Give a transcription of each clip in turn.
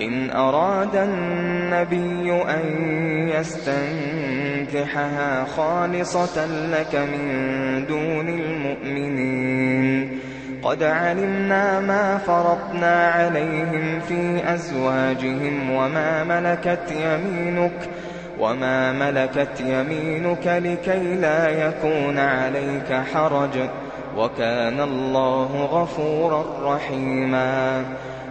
إن أراد النبي أن يستنكحها خالصة لك من دون المؤمنين. قد علمنا ما فرضنا عليهم في أزواجهم وما ملكت يمينك وما ملكت يمينك لكي لا يكون عليك حرج. وكان الله غفورا رحيما.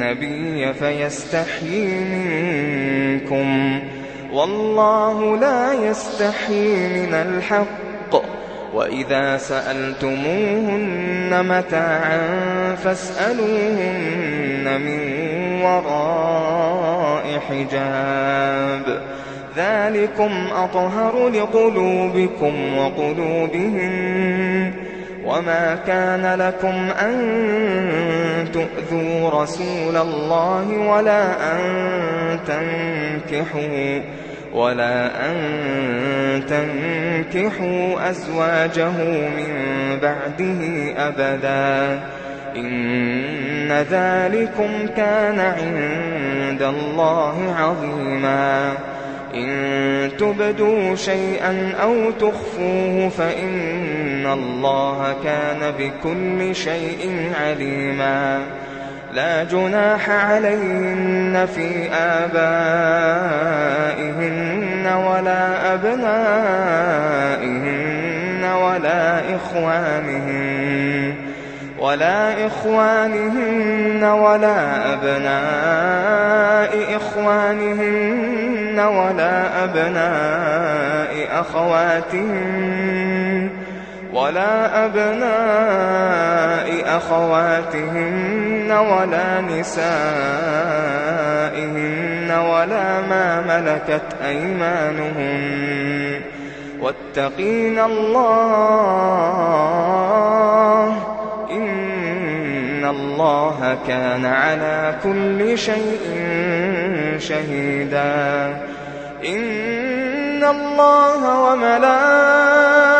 النبي فيستحيي منكم. والله لا يستحيي من الحق. وإذا سألتموهن متاعا فاسألوهن من وراء حجاب. ذلكم أطهر لقلوبكم وقلوبهم وما كان لكم أن تؤذوا رسول الله ولا أن تنكحوا ولا أن تنكحوا أزواجه من بعده أبدا. إن ذلكم كان عند الله عظيما. إن تبدوا شيئا أو تخفوه فإن الله كان بكل شيء عليما. لا جناح عليهن في آبائهن ولا أبنائهن ولا إخوانهن ولا إخوانهن ولا أبناء إخوانهن ولا أبناء أخواتهن ولا أبناء أخواتهن ولا نسائهن ولا ما ملكت أيمانهن. واتقين الله إن الله كان على كل شيء شهيدا. إن الله وملائكته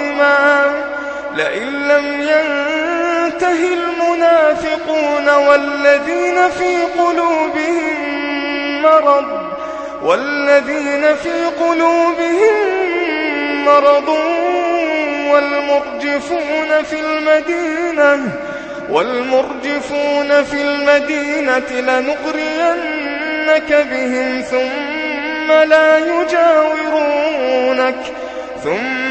لئن لم ينته المنافقون والذين في قلوبهم مرض والذين في قلوبهم مرض والمرجفون في المدينة والمرجفون في المدينة لنغرينك بهم ثم لا يجاورونك ثم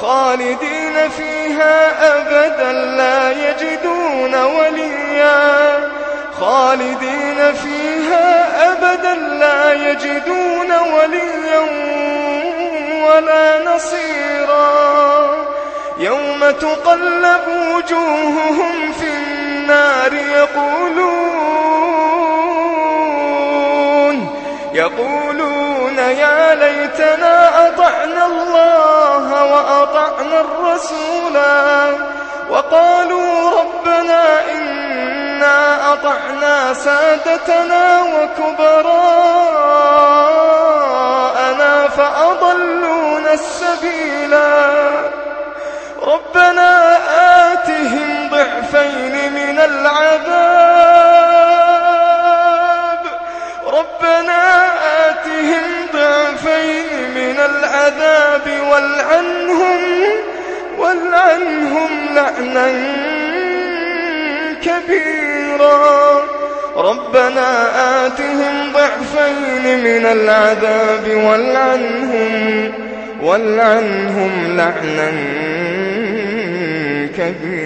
خالدين فيها أبدا لا يجدون وليا. خالدين فيها أبدا لا يجدون وليا ولا نصيرا. يوم تقلب وجوههم في النار يقولون يقولون يا ليتنا أطعنا وأطعنا الرسولا وقالوا ربنا إنا أطعنا سادتنا وكبراءنا فأضلونا السبيلا ربنا آتهم ضعفين من العذاب. ربنا آتهم ضعفين من العذاب والعنهم لعنا كبيرا. ربنا آتهم ضعفين من العذاب والعنهم والعنهم لعنا كبيرا.